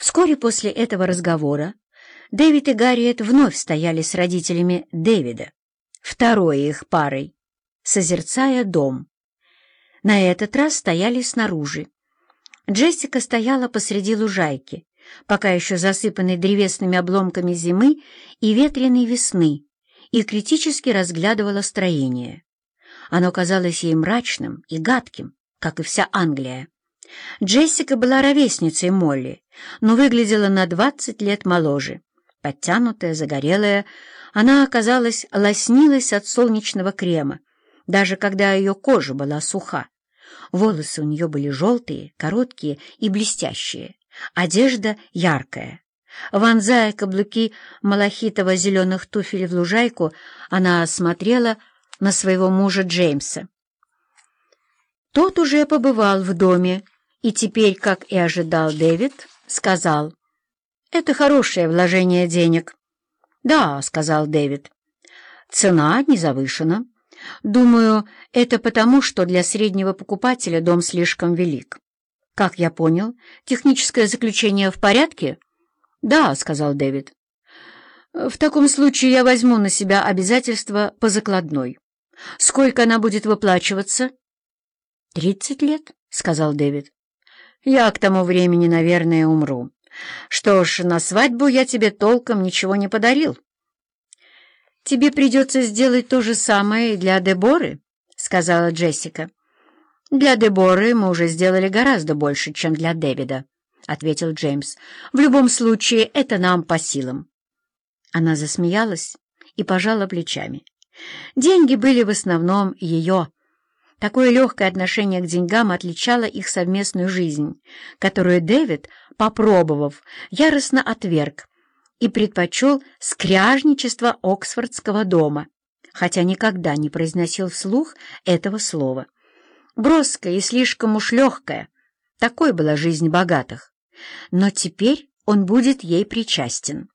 Вскоре после этого разговора Дэвид и Гарриет вновь стояли с родителями Дэвида, второй их парой, созерцая дом. На этот раз стояли снаружи. Джессика стояла посреди лужайки, пока еще засыпанной древесными обломками зимы и ветреной весны, и критически разглядывала строение. Оно казалось ей мрачным и гадким, как и вся Англия. Джессика была ровесницей Молли, но выглядела на двадцать лет моложе. Подтянутая, загорелая, она, оказалось, лоснилась от солнечного крема, даже когда ее кожа была суха. Волосы у нее были желтые, короткие и блестящие, одежда яркая. Вонзая каблуки малахитово-зеленых туфель в лужайку, она смотрела на своего мужа Джеймса. Тот уже побывал в доме и теперь, как и ожидал Дэвид, сказал, «Это хорошее вложение денег». «Да», — сказал Дэвид, — «цена не завышена. Думаю, это потому, что для среднего покупателя дом слишком велик. Как я понял, техническое заключение в порядке?» «Да», — сказал Дэвид. «В таком случае я возьму на себя обязательство по закладной. Сколько она будет выплачиваться?» «Тридцать лет», — сказал Дэвид. «Я к тому времени, наверное, умру. Что ж, на свадьбу я тебе толком ничего не подарил». «Тебе придется сделать то же самое и для Деборы», — сказала Джессика. «Для Деборы мы уже сделали гораздо больше, чем для Дэвида», — ответил Джеймс. «В любом случае, это нам по силам». Она засмеялась и пожала плечами. Деньги были в основном ее. Такое легкое отношение к деньгам отличало их совместную жизнь, которую Дэвид, попробовав, яростно отверг и предпочел скряжничество Оксфордского дома, хотя никогда не произносил вслух этого слова. Броская и слишком уж легкая, такой была жизнь богатых. Но теперь он будет ей причастен.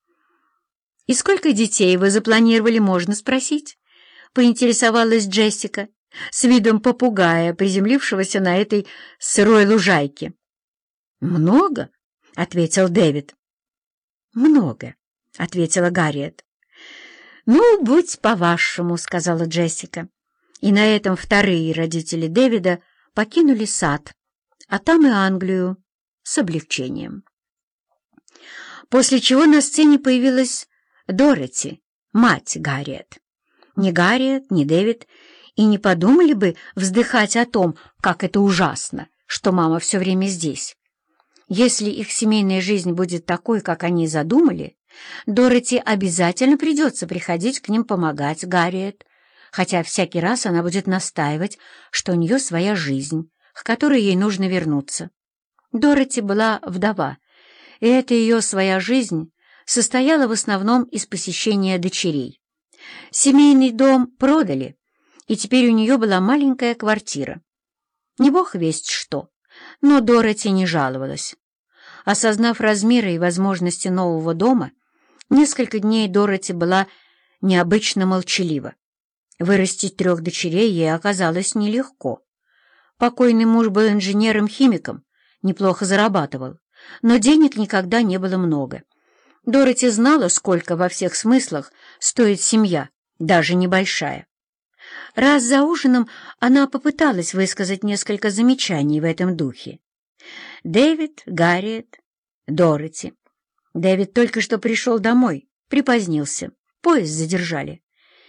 «И сколько детей вы запланировали, можно спросить?» — поинтересовалась Джессика с видом попугая, приземлившегося на этой сырой лужайке. «Много?» — ответил Дэвид. «Много», — ответила Гарриет. «Ну, будь по-вашему», — сказала Джессика. И на этом вторые родители Дэвида покинули сад, а там и Англию с облегчением. После чего на сцене появилась Дороти, мать Гарриет. Ни Гарриет, ни Дэвид и не подумали бы вздыхать о том, как это ужасно, что мама все время здесь. Если их семейная жизнь будет такой, как они задумали, Дороти обязательно придется приходить к ним помогать Гарриет, хотя всякий раз она будет настаивать, что у нее своя жизнь, к которой ей нужно вернуться. Дороти была вдова, и эта ее своя жизнь состояла в основном из посещения дочерей. Семейный дом продали, и теперь у нее была маленькая квартира. Не бог весть что, но Дороти не жаловалась. Осознав размеры и возможности нового дома, несколько дней Дороти была необычно молчалива. Вырастить трех дочерей ей оказалось нелегко. Покойный муж был инженером-химиком, неплохо зарабатывал, но денег никогда не было много. Дороти знала, сколько во всех смыслах стоит семья, даже небольшая. Раз за ужином она попыталась высказать несколько замечаний в этом духе. Дэвид, Гарриет, Дороти. Дэвид только что пришел домой, припозднился, поезд задержали.